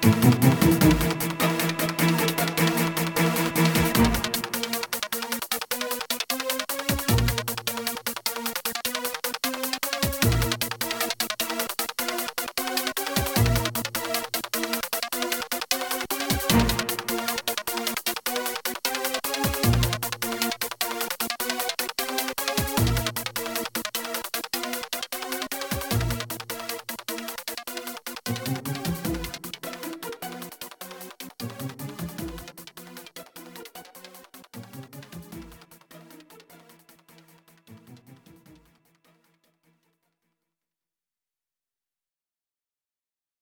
¡Gracias!